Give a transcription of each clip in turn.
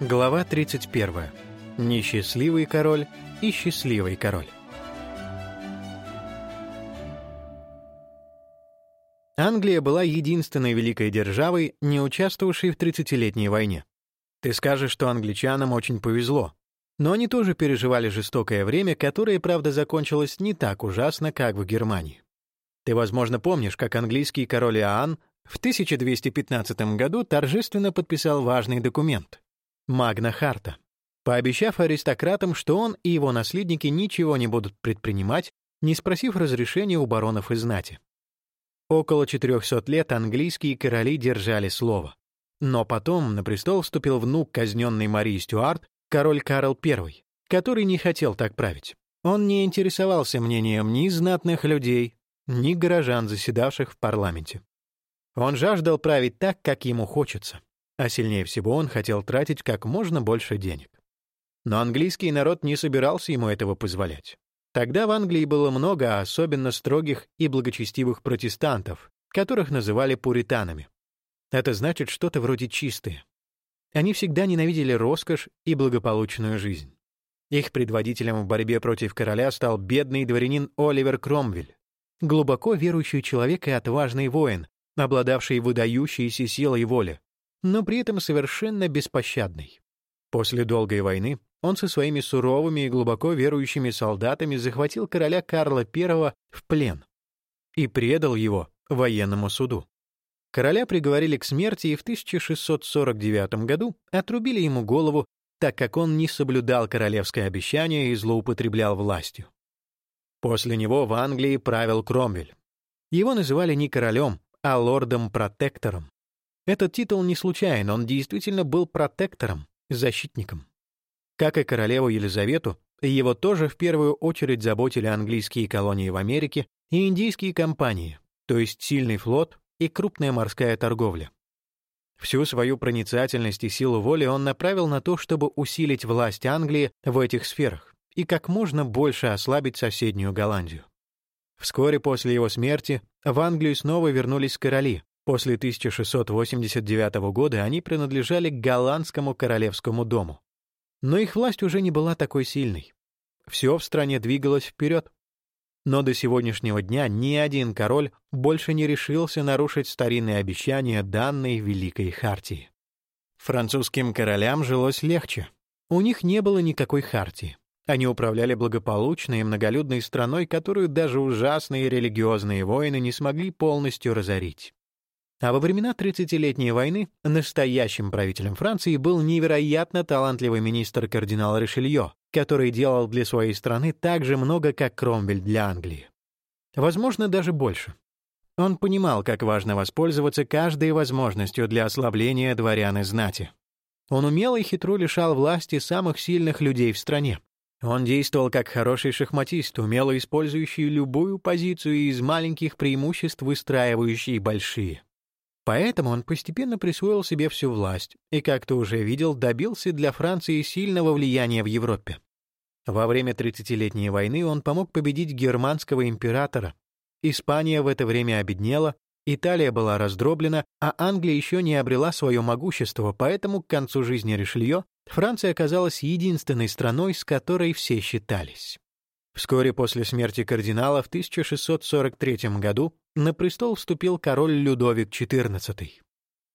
Глава 31. Несчастливый король и счастливый король. Англия была единственной великой державой, не участвовавшей в Тридцатилетней войне. Ты скажешь, что англичанам очень повезло. Но они тоже переживали жестокое время, которое, правда, закончилось не так ужасно, как в Германии. Ты, возможно, помнишь, как английский король Иоанн в 1215 году торжественно подписал важный документ — Магна Харта, пообещав аристократам, что он и его наследники ничего не будут предпринимать, не спросив разрешения у баронов и знати. Около 400 лет английские короли держали слово. Но потом на престол вступил внук казненной Марии Стюарт, король Карл I, который не хотел так править. Он не интересовался мнением ни знатных людей, ни горожан, заседавших в парламенте. Он жаждал править так, как ему хочется, а сильнее всего он хотел тратить как можно больше денег. Но английский народ не собирался ему этого позволять. Тогда в Англии было много особенно строгих и благочестивых протестантов, которых называли пуританами. Это значит что-то вроде чистые. Они всегда ненавидели роскошь и благополучную жизнь. Их предводителем в борьбе против короля стал бедный дворянин Оливер Кромвель, глубоко верующий человек и отважный воин, обладавший выдающейся силой воли, но при этом совершенно беспощадный. После долгой войны он со своими суровыми и глубоко верующими солдатами захватил короля Карла I в плен и предал его военному суду. Короля приговорили к смерти и в 1649 году отрубили ему голову, так как он не соблюдал королевское обещание и злоупотреблял властью. После него в Англии правил Кромвель. Его называли не королем, а лордом-протектором. Этот титул не случайен, он действительно был протектором, защитником. Как и королеву Елизавету, его тоже в первую очередь заботили английские колонии в Америке и индийские компании, то есть сильный флот и крупная морская торговля. Всю свою проницательность и силу воли он направил на то, чтобы усилить власть Англии в этих сферах и как можно больше ослабить соседнюю Голландию. Вскоре после его смерти в Англию снова вернулись короли. После 1689 года они принадлежали голландскому королевскому дому. Но их власть уже не была такой сильной. Все в стране двигалось вперед. Но до сегодняшнего дня ни один король больше не решился нарушить старинные обещания данной Великой Хартии. Французским королям жилось легче. У них не было никакой хартии. Они управляли благополучной и многолюдной страной, которую даже ужасные религиозные войны не смогли полностью разорить. А во времена Тридцатилетней войны настоящим правителем Франции был невероятно талантливый министр кардинал Ришелье, который делал для своей страны так же много, как Кромвель для Англии. Возможно, даже больше. Он понимал, как важно воспользоваться каждой возможностью для ослабления дворян и знати. Он умело и хитро лишал власти самых сильных людей в стране, он действовал как хороший шахматист, умело использующий любую позицию и из маленьких преимуществ выстраивающий большие. Поэтому он постепенно присвоил себе всю власть и, как ты уже видел, добился для Франции сильного влияния в Европе. Во время Тридцатилетней войны он помог победить германского императора. Испания в это время обеднела, Италия была раздроблена, а Англия еще не обрела свое могущество, поэтому к концу жизни Ришелье Франция оказалась единственной страной, с которой все считались. Вскоре после смерти кардинала в 1643 году на престол вступил король Людовик XIV.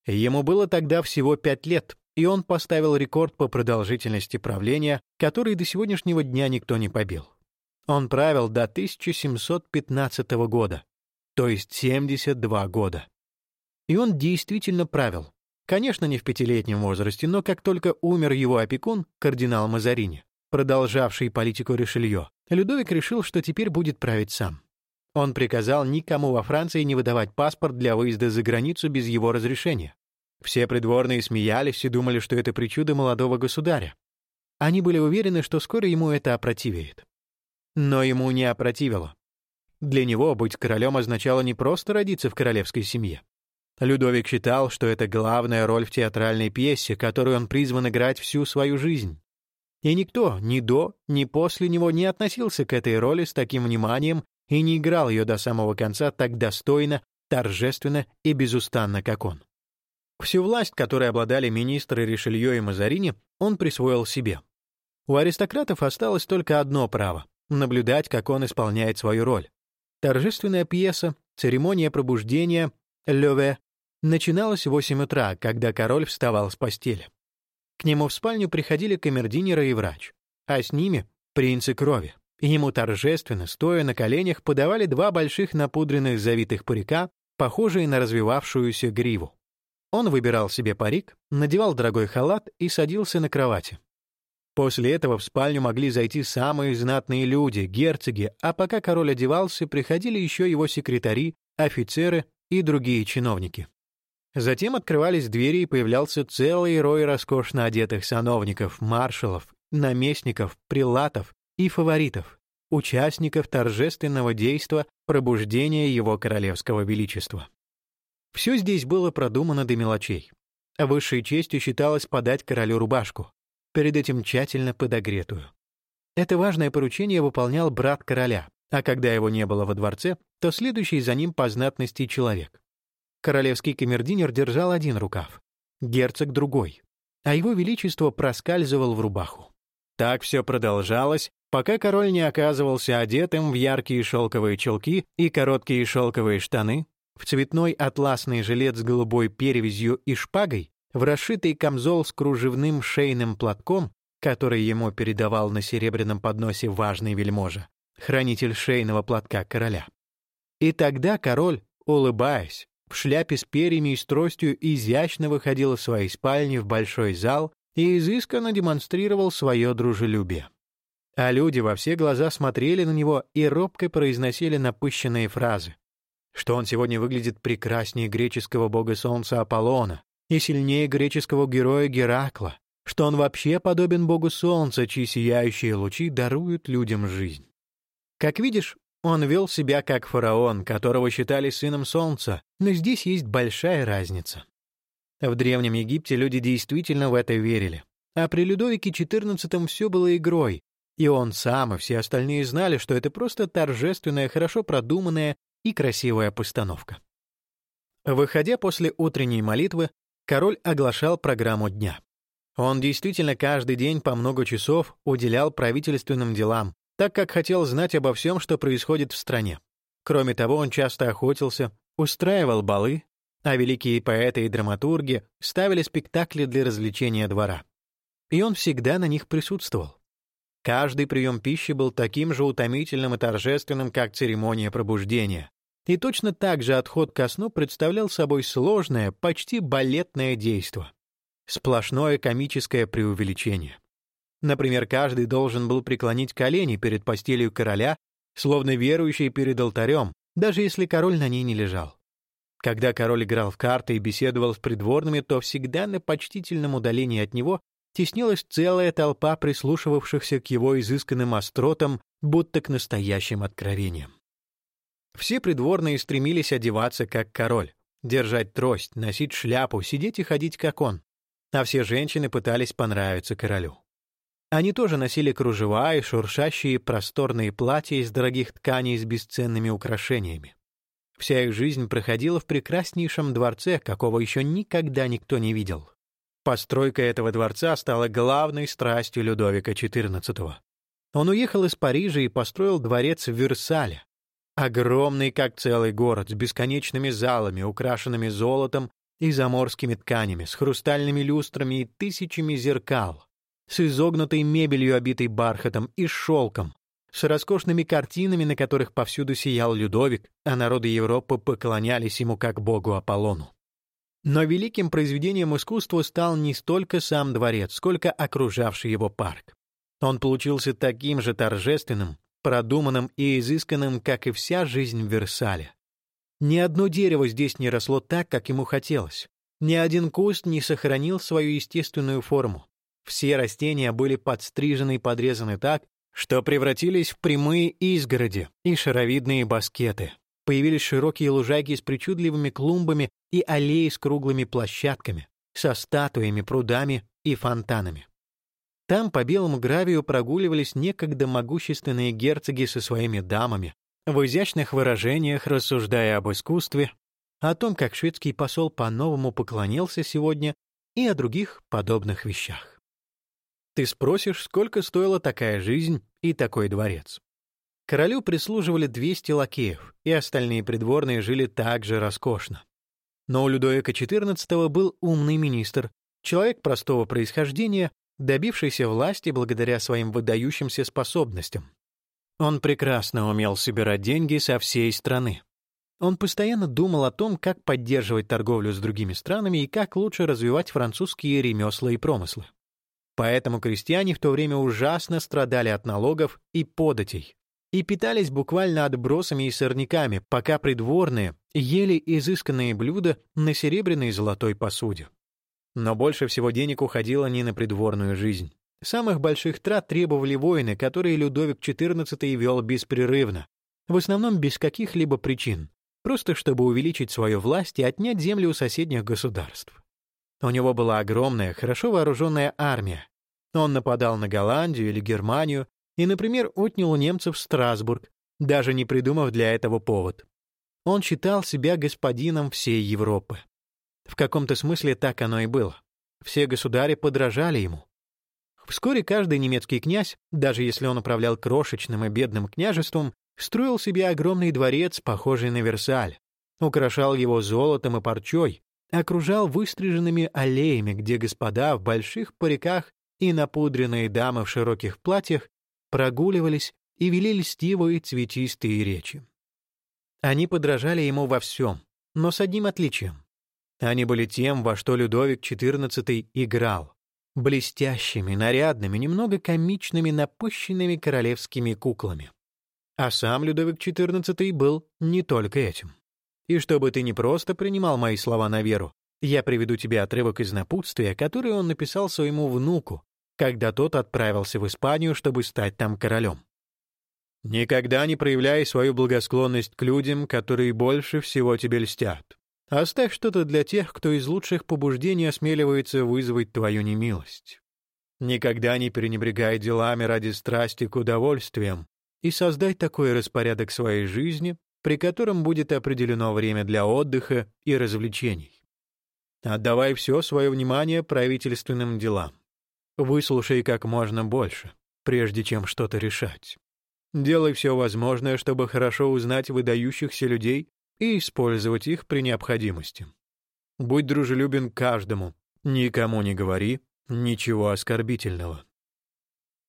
Ему было тогда всего пять лет, и он поставил рекорд по продолжительности правления, который до сегодняшнего дня никто не побил. Он правил до 1715 года, то есть 72 года. И он действительно правил, Конечно, не в пятилетнем возрасте, но как только умер его опекун, кардинал Мазарини, продолжавший политику Ришелье, Людовик решил, что теперь будет править сам. Он приказал никому во Франции не выдавать паспорт для выезда за границу без его разрешения. Все придворные смеялись и думали, что это причуда молодого государя. Они были уверены, что скоро ему это опротивеет. Но ему не опротивило. Для него быть королем означало не просто родиться в королевской семье. Людовик считал, что это главная роль в театральной пьесе, которую он призван играть всю свою жизнь. И никто ни до, ни после него не относился к этой роли с таким вниманием и не играл ее до самого конца так достойно, торжественно и безустанно, как он. Всю власть, которой обладали министры Ришелье и Мазарини, он присвоил себе. У аристократов осталось только одно право — наблюдать, как он исполняет свою роль. Торжественная пьеса, церемония пробуждения, леве, начиналась в 8 утра, когда король вставал с постели. К нему в спальню приходили камердинеры и врач, а с ними — принцы крови. И ему торжественно, стоя на коленях, подавали два больших напудренных завитых парика, похожие на развивавшуюся гриву. Он выбирал себе парик, надевал дорогой халат и садился на кровати. После этого в спальню могли зайти самые знатные люди, герцоги, а пока король одевался, приходили еще его секретари, офицеры и другие чиновники. Затем открывались двери, и появлялся целый рой роскошно одетых сановников, маршалов, наместников, прилатов и фаворитов, участников торжественного действа пробуждения его королевского величества. Все здесь было продумано до мелочей. Высшей честью считалось подать королю рубашку, перед этим тщательно подогретую. Это важное поручение выполнял брат короля, а когда его не было во дворце, то следующий за ним по знатности человек. Королевский камердинер держал один рукав, герцог — другой, а его величество проскальзывал в рубаху. Так все продолжалось, пока король не оказывался одетым в яркие шелковые чулки и короткие шелковые штаны, в цветной атласный жилет с голубой перевязью и шпагой, в расшитый камзол с кружевным шейным платком, который ему передавал на серебряном подносе важный вельможа, хранитель шейного платка короля. И тогда король, улыбаясь, в шляпе с перьями и с тростью изящно выходил из своей спальни в большой зал и изысканно демонстрировал свое дружелюбие. А люди во все глаза смотрели на него и робко произносили напыщенные фразы, что он сегодня выглядит прекраснее греческого бога солнца Аполлона и сильнее греческого героя Геракла, что он вообще подобен богу солнца, чьи сияющие лучи даруют людям жизнь. Как видишь, он вел себя как фараон, которого считали сыном солнца, но здесь есть большая разница. В Древнем Египте люди действительно в это верили. А при Людовике XIV все было игрой, и он сам и все остальные знали, что это просто торжественная, хорошо продуманная и красивая постановка. Выходя после утренней молитвы, король оглашал программу дня. Он действительно каждый день по много часов уделял правительственным делам, так как хотел знать обо всем, что происходит в стране. Кроме того, он часто охотился, устраивал балы, а великие поэты и драматурги ставили спектакли для развлечения двора. И он всегда на них присутствовал. Каждый прием пищи был таким же утомительным и торжественным, как церемония пробуждения. И точно так же отход ко сну представлял собой сложное, почти балетное действо. Сплошное комическое преувеличение. Например, каждый должен был преклонить колени перед постелью короля, словно верующий перед алтарем, даже если король на ней не лежал. Когда король играл в карты и беседовал с придворными, то всегда на почтительном удалении от него теснилась целая толпа прислушивавшихся к его изысканным остротам, будто к настоящим откровениям. Все придворные стремились одеваться как король, держать трость, носить шляпу, сидеть и ходить как он, а все женщины пытались понравиться королю. Они тоже носили кружева и шуршащие просторные платья из дорогих тканей с бесценными украшениями. Вся их жизнь проходила в прекраснейшем дворце, какого еще никогда никто не видел. Постройка этого дворца стала главной страстью Людовика XIV. Он уехал из Парижа и построил дворец в Версале, огромный, как целый город, с бесконечными залами, украшенными золотом и заморскими тканями, с хрустальными люстрами и тысячами зеркал, с изогнутой мебелью, обитой бархатом и шелком, с роскошными картинами, на которых повсюду сиял Людовик, а народы Европы поклонялись ему как богу Аполлону. Но великим произведением искусства стал не столько сам дворец, сколько окружавший его парк. Он получился таким же торжественным, продуманным и изысканным, как и вся жизнь в Версале. Ни одно дерево здесь не росло так, как ему хотелось. Ни один куст не сохранил свою естественную форму. Все растения были подстрижены и подрезаны так, что превратились в прямые изгороди и шаровидные баскеты. Появились широкие лужайки с причудливыми клумбами и аллеи с круглыми площадками, со статуями, прудами и фонтанами. Там по белому гравию прогуливались некогда могущественные герцоги со своими дамами, в изящных выражениях рассуждая об искусстве, о том, как шведский посол по-новому поклонился сегодня и о других подобных вещах. Ты спросишь, сколько стоила такая жизнь и такой дворец. Королю прислуживали 200 лакеев, и остальные придворные жили также роскошно. Но у Людовика XIV был умный министр, человек простого происхождения, добившийся власти благодаря своим выдающимся способностям. Он прекрасно умел собирать деньги со всей страны. Он постоянно думал о том, как поддерживать торговлю с другими странами и как лучше развивать французские ремесла и промыслы. Поэтому крестьяне в то время ужасно страдали от налогов и податей и питались буквально отбросами и сорняками, пока придворные ели изысканные блюда на серебряной и золотой посуде. Но больше всего денег уходило не на придворную жизнь. Самых больших трат требовали воины, которые Людовик XIV вел беспрерывно, в основном без каких-либо причин, просто чтобы увеличить свою власть и отнять земли у соседних государств. У него была огромная, хорошо вооруженная армия. Он нападал на Голландию или Германию и, например, отнял у немцев Страсбург, даже не придумав для этого повод. Он считал себя господином всей Европы. В каком-то смысле так оно и было. Все государи подражали ему. Вскоре каждый немецкий князь, даже если он управлял крошечным и бедным княжеством, строил себе огромный дворец, похожий на Версаль, украшал его золотом и парчой, окружал выстриженными аллеями, где господа в больших париках и напудренные дамы в широких платьях прогуливались и вели льстивые цветистые речи. Они подражали ему во всем, но с одним отличием. Они были тем, во что Людовик XIV играл, блестящими, нарядными, немного комичными, напыщенными королевскими куклами. А сам Людовик XIV был не только этим. И чтобы ты не просто принимал мои слова на веру, я приведу тебе отрывок из напутствия, который он написал своему внуку, когда тот отправился в Испанию, чтобы стать там королем. «Никогда не проявляй свою благосклонность к людям, которые больше всего тебе льстят. Оставь что-то для тех, кто из лучших побуждений осмеливается вызвать твою немилость. Никогда не перенебрегай делами ради страсти к удовольствиям и создай такой распорядок своей жизни, при котором будет определено время для отдыха и развлечений. Отдавай все свое внимание правительственным делам. Выслушай как можно больше, прежде чем что-то решать. Делай все возможное, чтобы хорошо узнать выдающихся людей и использовать их при необходимости. Будь дружелюбен каждому, никому не говори ничего оскорбительного.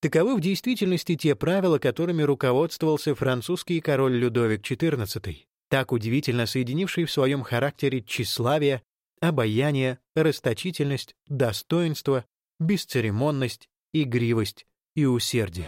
Таковы в действительности те правила, которыми руководствовался французский король Людовик XIV, так удивительно соединивший в своем характере тщеславие, обаяние, расточительность, достоинство, бесцеремонность, игривость и усердие.